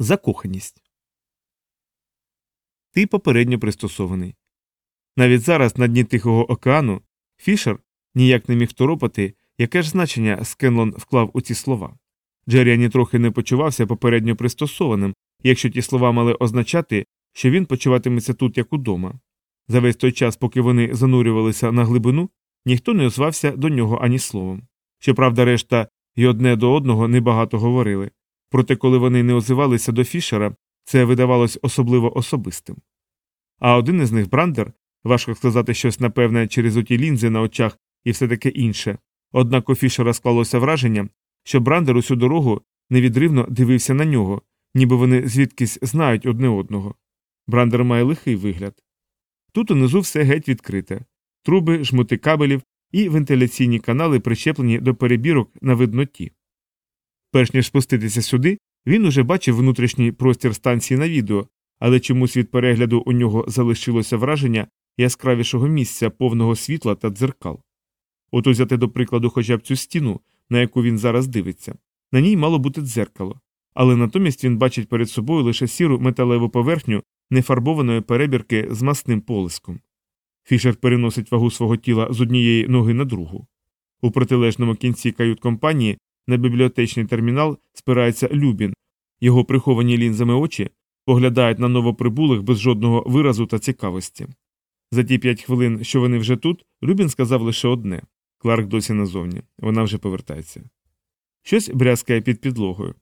Закоханість. Ти попередньо пристосований. Навіть зараз на дні Тихого океану Фішер ніяк не міг торопати, яке ж значення Скенлон вклав у ці слова. Джері ані трохи не почувався попередньо пристосованим, якщо ті слова мали означати, що він почуватиметься тут як удома. За весь той час, поки вони занурювалися на глибину, ніхто не озвався до нього ані словом. Щоправда, решта й одне до одного небагато говорили, проте, коли вони не озивалися до Фішера, це видавалось особливо особистим. А один із них, Брандер, важко сказати щось напевне через оті лінзи на очах і все таке інше, однак у Фішера склалося враження, що Брандер усю дорогу невідривно дивився на нього, ніби вони звідкись знають одне одного. Брандер має лихий вигляд. Тут унизу все геть відкрите труби, жмути кабелів і вентиляційні канали причеплені до перебірок на видноті. Перш ніж спуститися сюди, він уже бачив внутрішній простір станції на відео, але чомусь від перегляду у нього залишилося враження яскравішого місця, повного світла та дзеркал. От узяти до прикладу хоча б цю стіну, на яку він зараз дивиться. На ній мало бути дзеркало, але натомість він бачить перед собою лише сіру металеву поверхню нефарбованої перебірки з масним полиском. Фішер переносить вагу свого тіла з однієї ноги на другу. У протилежному кінці кают компанії на бібліотечний термінал спирається Любін, його приховані лінзами очі поглядають на новоприбулих без жодного виразу та цікавості. За ті п'ять хвилин, що вони вже тут, Любін сказав лише одне Кларк досі назовні, вона вже повертається. Щось брязкає під підлогою.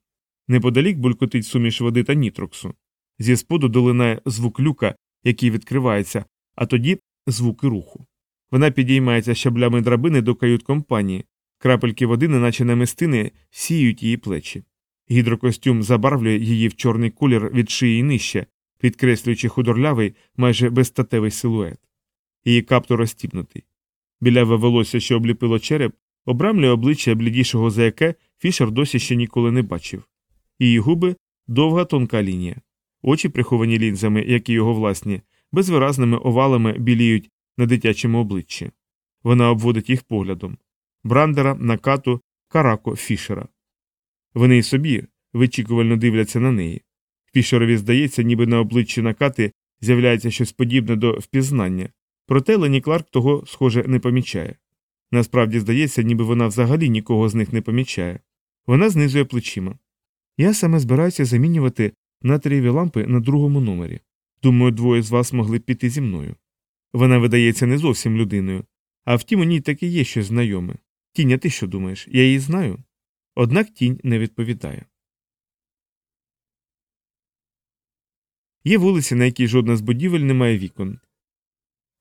Неподалік булькотить суміш води та нітроксу. Зі споду долинає звук люка, який відкривається, а тоді звуки руху. Вона підіймається щаблями драбини до кают компанії, крапельки води, неначе намистини, сіють її плечі. Гідрокостюм забарвлює її в чорний колір від шиї нижче, підкреслюючи худорлявий, майже безстатевий силует. Її каптур розстібнутий. Біляве волосся, що обліпило череп, обрамлює обличчя блідішого, за яке Фішер досі ще ніколи не бачив. Її губи довга тонка лінія. Очі, приховані лінзами, як і його власні, безвиразними овалами біліють на дитячому обличчі. Вона обводить їх поглядом Брандера, накату, карако, Фішера. Вони й собі вичікувально дивляться на неї. Фішерові здається, ніби на обличчі накати з'являється щось подібне до впізнання, проте Лені Кларк того, схоже, не помічає. Насправді здається, ніби вона взагалі нікого з них не помічає. Вона знизує плечима. Я саме збираюся замінювати натрієві лампи на другому номері. Думаю, двоє з вас могли б піти зі мною. Вона видається не зовсім людиною, а втім, у ній таки є щось знайоме. Тіня, ти що думаєш? Я її знаю? Однак тінь не відповідає. Є вулиці, на якій жодна з будівель не має вікон.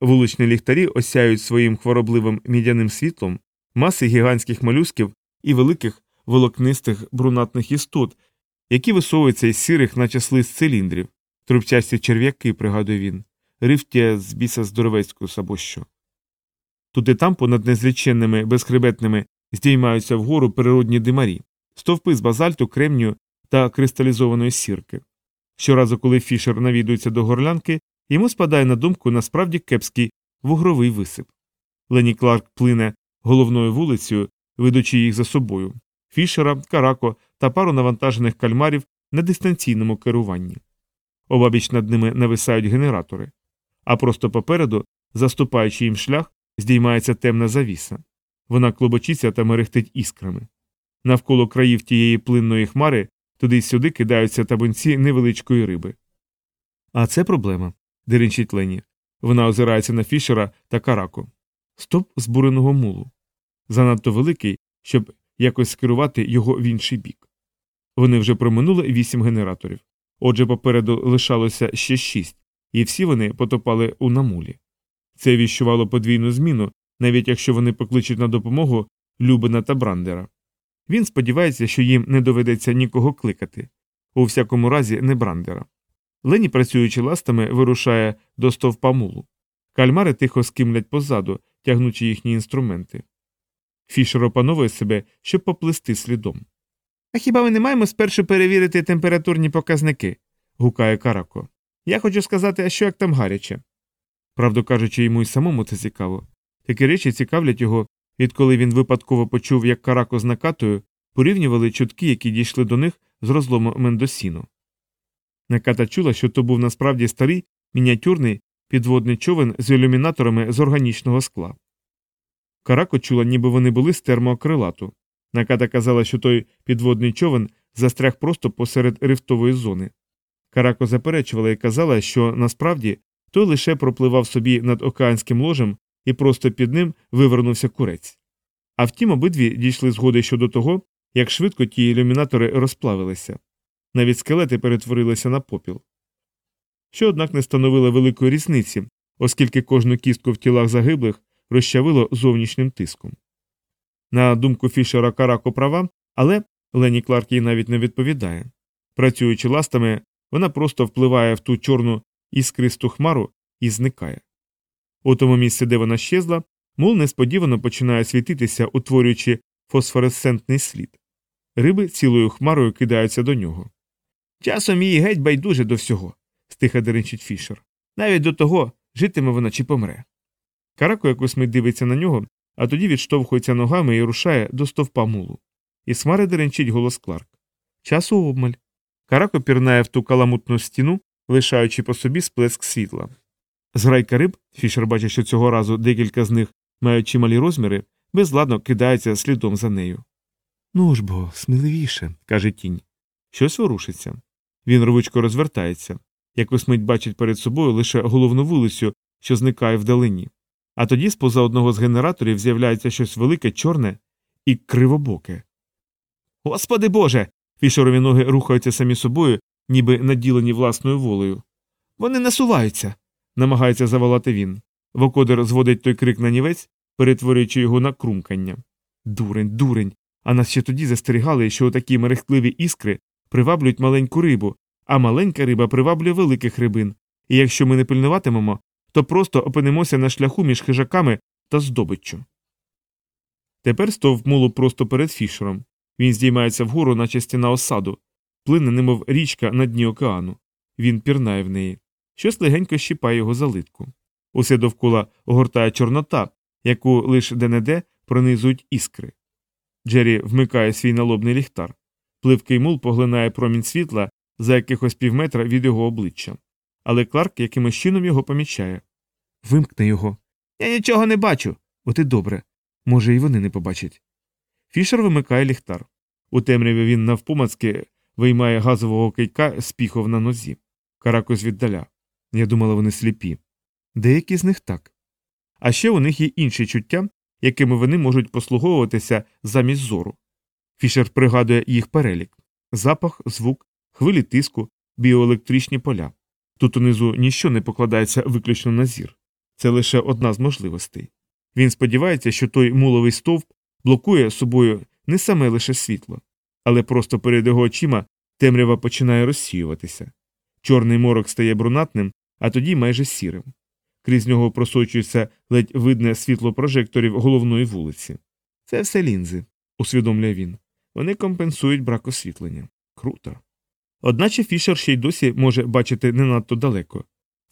Вуличні ліхтарі осяють своїм хворобливим мідяним світлом маси гігантських молюсків і великих волокнистих брунатних істот, які висовуються із сірих, наче слиз циліндрів, трубчасті черв'яки, пригадує він, рифтія з біса здоровецького або що. Тут і там понад незліченними безхребетними здіймаються вгору природні димарі, стовпи з базальту, кремнію та кристалізованої сірки. Щоразу, коли Фішер навідується до горлянки, йому спадає на думку насправді кепський вугровий висип. Лені Кларк плине головною вулицею, ведучи їх за собою Фішера, Карако та пару навантажених кальмарів на дистанційному керуванні. Обабіч над ними нависають генератори, а просто попереду, заступаючи їм шлях, здіймається темна завіса. Вона клобочиться та мерехтить іскрами. Навколо країв тієї плинної хмари туди й сюди кидаються табунці невеличкої риби. А це проблема, деренчить Лені. Вона озирається на Фішера та караку. Стоп збуреного мулу. Занадто великий, щоб якось скерувати його в інший бік. Вони вже проминули вісім генераторів. Отже, попереду лишалося ще шість, і всі вони потопали у намулі. Це віщувало подвійну зміну, навіть якщо вони покличуть на допомогу Любина та Брандера. Він сподівається, що їм не доведеться нікого кликати, у всякому разі, не Брандера. Лені, працюючи ластами, вирушає до стовпа мулу. Кальмари тихо скимлять позаду, тягнучи їхні інструменти. Фішер опановує себе, щоб поплисти слідом. А хіба ми не маємо спершу перевірити температурні показники? гукає Карако. Я хочу сказати, а що як там гаряче. Правду кажучи, йому й самому це цікаво. Такі речі цікавлять його, відколи він випадково почув, як Карако з накатою порівнювали чутки, які дійшли до них з розлому Мендосіно. Наката чула, що то був насправді старий мініатюрний підводний човен з ілюмінаторами з органічного скла. Карако чула, ніби вони були з термоакрилату. Наката казала, що той підводний човен застряг просто посеред рифтової зони. Карако заперечувала і казала, що насправді той лише пропливав собі над океанським ложем і просто під ним вивернувся курець. А втім, обидві дійшли згоди щодо того, як швидко ті ілюмінатори розплавилися. Навіть скелети перетворилися на попіл. Що, однак, не становило великої різниці, оскільки кожну кістку в тілах загиблих розчавило зовнішнім тиском. На думку Фішера Карако права, але Лені Кларк їй навіть не відповідає. Працюючи ластами, вона просто впливає в ту чорну іскристу хмару і зникає. У тому місці, де вона щезла, мул несподівано починає світитися, утворюючи фосфоресцентний слід. Риби цілою хмарою кидаються до нього. Часом їй геть байдуже до всього, стиха деренчить Фішер. Навіть до того, житиме вона чи помре. Карако якось мить дивиться на нього, а тоді відштовхується ногами і рушає до стовпа мулу. І смари деренчить голос Кларк. Часу обмаль. Карако пірнає в ту каламутну стіну, лишаючи по собі сплеск світла. Зграйка риб, Фішер бачить, що цього разу декілька з них мають чималі розміри, безладно кидається слідом за нею. Ну ж бо, сміливіше, каже тінь. Щось ворушиться. Він рвучко розвертається. Якось мить бачить перед собою лише головну вулицю, що зникає вдалині. А тоді з поза одного з генераторів з'являється щось велике, чорне і кривобоке. Господи Боже. Фішерові ноги рухаються самі собою, ніби наділені власною волею. Вони насуваються, намагається заволати він. Вокодер зводить той крик на нівець, перетворюючи його на крумкання. Дурень, дурень. А нас ще тоді застерігали, що такі мерехтливі іскри приваблюють маленьку рибу, а маленька риба приваблює великих рибин. І якщо ми не пильнуватимемо, то просто опинимося на шляху між хижаками та здобиччю. Тепер стовп мулу просто перед фішером. Він здіймається вгору, наче стіна осаду, плине, немов річка на дні океану. Він пірнає в неї. Щось легенько щіпає його залитку. Усе довкола огортає чорнота, яку лише де-не-де пронизують іскри. Джері вмикає свій налобний ліхтар. Пливкий мул поглинає промінь світла за якихось півметра від його обличчя. Але Кларк якимось чином його помічає. Вимкне його. Я нічого не бачу. От і добре. Може, і вони не побачать. Фішер вимикає ліхтар. У темряві він навпомацки виймає газового кийка з піхов на нозі. Каракось віддаля. Я думала, вони сліпі. Деякі з них так. А ще у них є інші чуття, якими вони можуть послуговуватися замість зору. Фішер пригадує їх перелік запах, звук, хвилі тиску, біоелектричні поля. Тут унизу ніщо не покладається виключно на зір. Це лише одна з можливостей. Він сподівається, що той муловий стовп блокує собою не саме лише світло, але просто перед його очима темрява починає розсіюватися. Чорний морок стає брунатним, а тоді майже сірим. Крізь нього просочується ледь видне світло прожекторів головної вулиці. Це все лінзи, усвідомлює він. Вони компенсують брак освітлення. Круто. Одначе Фішер ще й досі може бачити не надто далеко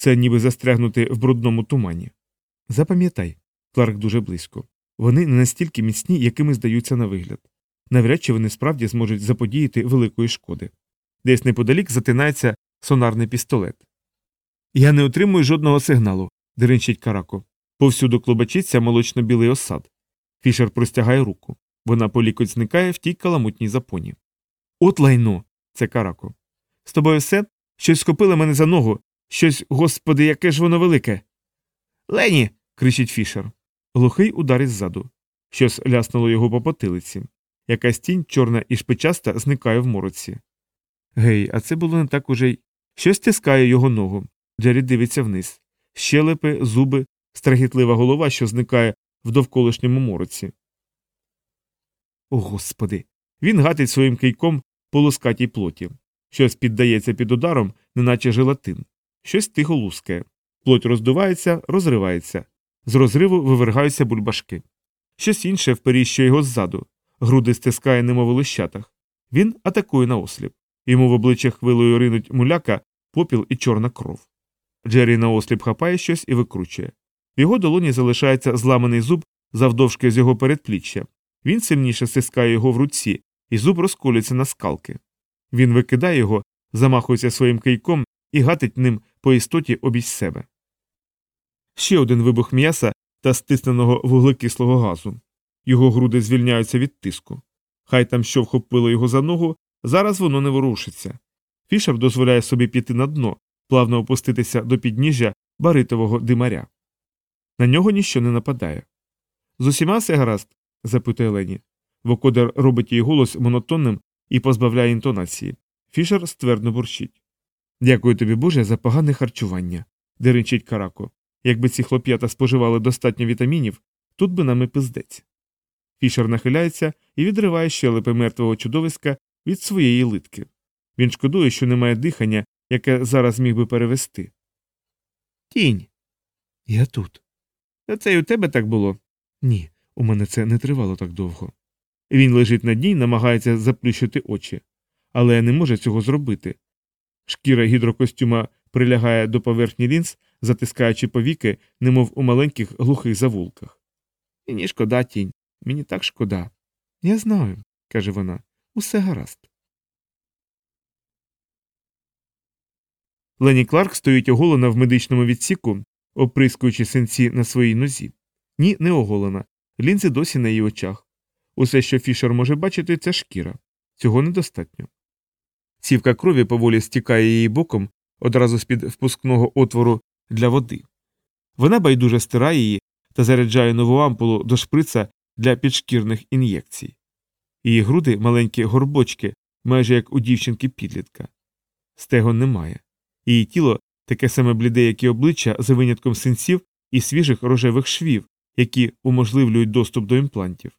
це ніби застрягнути в брудному тумані. Запам'ятай, Кларк дуже близько. Вони не настільки міцні, якими здаються на вигляд. Навряд чи вони справді зможуть заподіяти великої шкоди. Десь неподалік затинається сонарний пістолет. Я не отримую жодного сигналу, деренчить Карако. Повсюду клобачиться молочно-білий осад. Фішер простягає руку. Вона по лікоть зникає в тій каламутній запоні. От лайно. це Карако. З тобою все? Щось схопило мене за ногу. Щось, господи, яке ж воно велике. Лені. кричить Фішер. Глухий удар іззаду. Щось ляснуло його по потилиці. Якась тінь, чорна і шпичаста, зникає в мороці. Гей, а це було не так уже й. Щось тискає його ногу. Джері дивиться вниз. Щелепи, зуби, страхітлива голова, що зникає в довколишньому мороці. О, господи. Він гатить своїм кийком по лускатій плоті. Щось піддається під ударом, неначе желатин. Щось тихо лускає. Плоть роздувається, розривається. З розриву вивергаються бульбашки. Щось інше вперіщує його ззаду. Груди стискає, немов у лищатах. Він атакує наосліп. Йому в обличчя хвилою ринуть муляка, попіл і чорна кров. Джері наосліп хапає щось і викручує. В його долоні залишається зламаний зуб завдовжки з його передпліччя. Він сильніше стискає його в руці, і зуб розколюється на скалки. Він викидає його, замахується своїм кийком і гатить ним по істоті обіч себе. Ще один вибух м'яса та стисненого вуглекислого газу. Його груди звільняються від тиску. Хай там що вхопило його за ногу, зараз воно не ворушиться. Фішер дозволяє собі піти на дно, плавно опуститися до підніжжя баритового димаря. На нього ніщо не нападає. З усіма все гаразд? запитує Лені. Вокодер робить її голос монотонним і позбавляє інтонації. Фішер ствердно бурчить. Дякую тобі, Боже, за погане харчування, деренчить Карако. Якби ці хлоп'ята споживали достатньо вітамінів, тут би нам і пиздець. Фішер нахиляється і відриває щелепи мертвого чудовиська від своєї литки. Він шкодує, що немає дихання, яке зараз міг би перевести. Тінь. Я тут. Це й у тебе так було? Ні, у мене це не тривало так довго. Він лежить на дні і намагається заплющити очі, але не може цього зробити. Шкіра гідрокостюма прилягає до поверхні лінз, затискаючи повіки, немов у маленьких глухих завулках. Мені шкода, тінь, мені так шкода. Я знаю, каже вона, усе гаразд. Лені Кларк стоїть оголена в медичному відсіку, оприскуючи синці на своїй нозі. Ні, не оголена. Лінзи досі на її очах. Усе, що Фішер може бачити, це шкіра. Цього недостатньо. Цівка крові поволі стікає її боком одразу з під впускного отвору для води. Вона байдуже стирає її та заряджає нову ампулу до шприца для підшкірних ін'єкцій. Її груди маленькі горбочки, майже як у дівчинки підлітка. Стегон немає. Її тіло таке саме бліде, як і обличчя, за винятком синців і свіжих рожевих швів, які уможливлюють доступ до імплантів.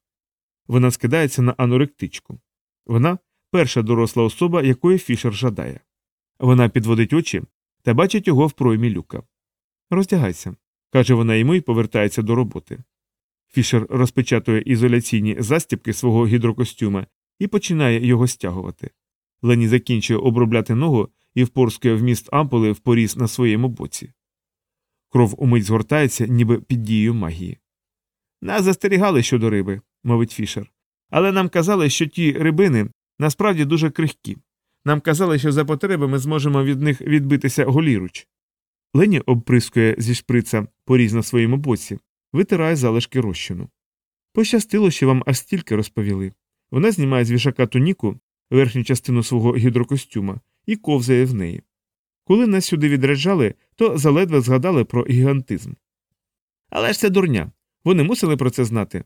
Вона скидається на аноректичку. Вона перша доросла особа, якої Фішер жадає. Вона підводить очі та бачить його в проймі люка. Роздягайся, каже вона йому і повертається до роботи. Фішер розпечатує ізоляційні застібки свого гідрокостюма і починає його стягувати. Лені закінчує обробляти ногу і впорскує вміст ампули в поріз на своєму боці. Кров умить згортається, ніби під дією магії. Нас застерігали щодо риби, мовить Фішер. Але нам казали, що ті рибини насправді дуже крихкі. Нам казали, що за потреби ми зможемо від них відбитися голіруч. Лені обприскує зі шприца поріз на своєму боці, витирає залишки розчину. Пощастило, що вам аж стільки розповіли. Вона знімає з вішака туніку, верхню частину свого гідрокостюма, і ковзає в неї. Коли нас сюди відряджали, то заледве згадали про гігантизм. Але ж це дурня. Вони мусили про це знати.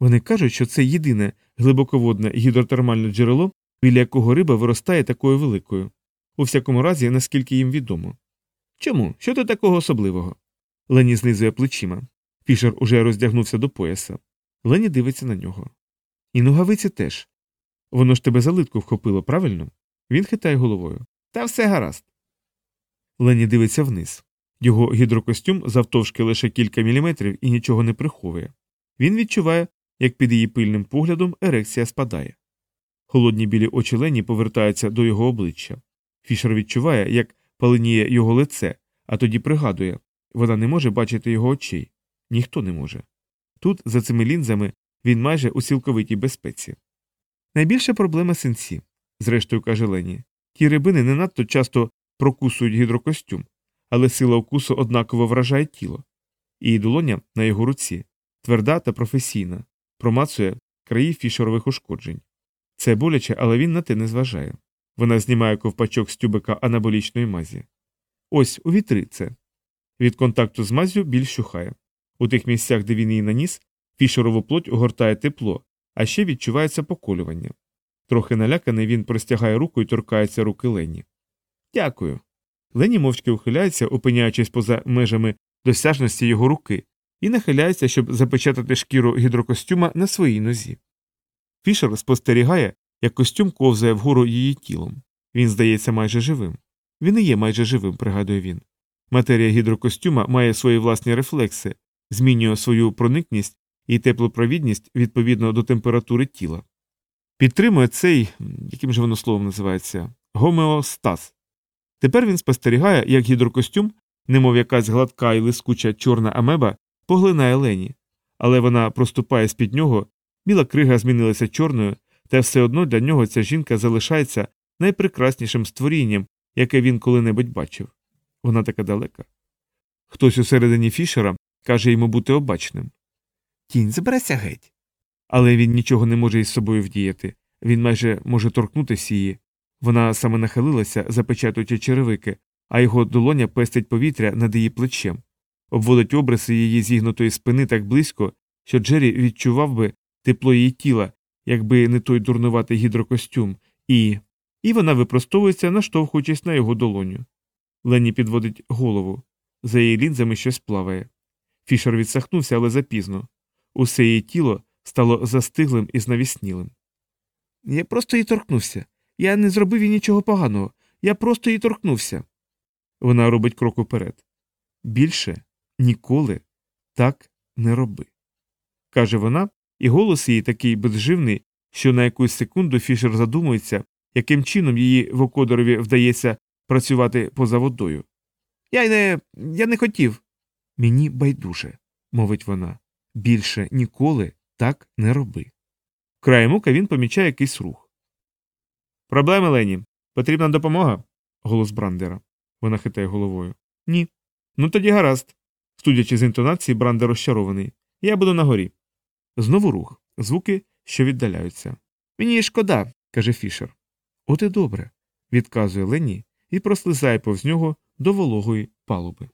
Вони кажуть, що це єдине глибоководне гідротермальне джерело, біля якого риба виростає такою великою. У всякому разі, наскільки їм відомо. Чому? Що тут такого особливого? Лені знизує плечима. Фішер уже роздягнувся до пояса. Лені дивиться на нього. І ногавиці теж. Воно ж тебе за литку вхопило, правильно? Він хитає головою. Та все гаразд. Лені дивиться вниз. Його гідрокостюм завтовшки лише кілька міліметрів і нічого не приховує. Він відчуває, як під її пильним поглядом ерекція спадає. Холодні білі очі Лені повертаються до його обличчя. Фішер відчуває, як паленіє його лице, а тоді пригадує вона не може бачити його очей. Ніхто не може. Тут, за цими лінзами, він майже у цілковитій безпеці. Найбільша проблема синці, зрештою каже Лені. Ті рибини не надто часто прокусують гідрокостюм, але сила укусу однаково вражає тіло. І долоня на його руці тверда та професійна, промацує краї фішерових ушкоджень. Це боляче, але він на те не зважає. Вона знімає ковпачок з тюбика анаболічної мазі. Ось у вітри це. Від контакту з мазю біль щухає. У тих місцях, де він її наніс, фішерову плоть огортає тепло, а ще відчувається поколювання. Трохи наляканий він простягає руку і торкається руки Лені. Дякую. Лені мовчки ухиляється, опиняючись поза межами досяжності його руки, і нахиляється, щоб запечатати шкіру гідрокостюма на своїй нозі. Фішер спостерігає, як костюм ковзає вгору її тілом. Він здається майже живим. Він і є майже живим, пригадує він. Матерія гідрокостюма має свої власні рефлекси, змінює свою проникність і теплопровідність відповідно до температури тіла. Підтримує цей, яким же воно словом називається, гомеостаз. Тепер він спостерігає, як гідрокостюм, немов якась гладка і лискуча чорна амеба, поглинає лені, але вона проступає з під нього, біла крига змінилася чорною, та все одно для нього ця жінка залишається найпрекраснішим створінням, яке він коли-небудь бачив. Вона така далека. Хтось усередині Фішера каже йому бути обачним. Тінь, забирайся геть. Але він нічого не може із собою вдіяти. Він майже може торкнутися її. Вона саме нахилилася, запечатуючи черевики, а його долоня пестить повітря над її плечем, обводить обриси її зігнутої спини так близько, що Джері відчував би тепло її тіла, якби не той дурнуватий гідрокостюм, і. І вона випростовується, наштовхуючись на його долоню. Лені підводить голову. За її лінзами щось плаває. Фішер відсахнувся, але запізно. Усе її тіло стало застиглим і знавіснілим. Я просто її торкнувся. Я не зробив їй нічого поганого. Я просто її торкнувся. Вона робить крок уперед. Більше ніколи так не роби. каже вона, і голос її такий безживний, що на якусь секунду Фішер задумується, яким чином її Вокодорові вдається працювати поза водою. Я не. я не хотів. Мені байдуже, мовить вона. Більше ніколи так не роби. Краєм ока він помічає якийсь рух. Проблеми, Лені. Потрібна допомога? голос Брандера. Вона хитає головою. Ні. Ну тоді гаразд. Судячи з інтонації, Брандер розчарований. Я буду на горі. Знову рух, звуки, що віддаляються. Мені шкода, каже Фішер. От і добре, відказує Лені і прослизає повз нього до вологої палуби.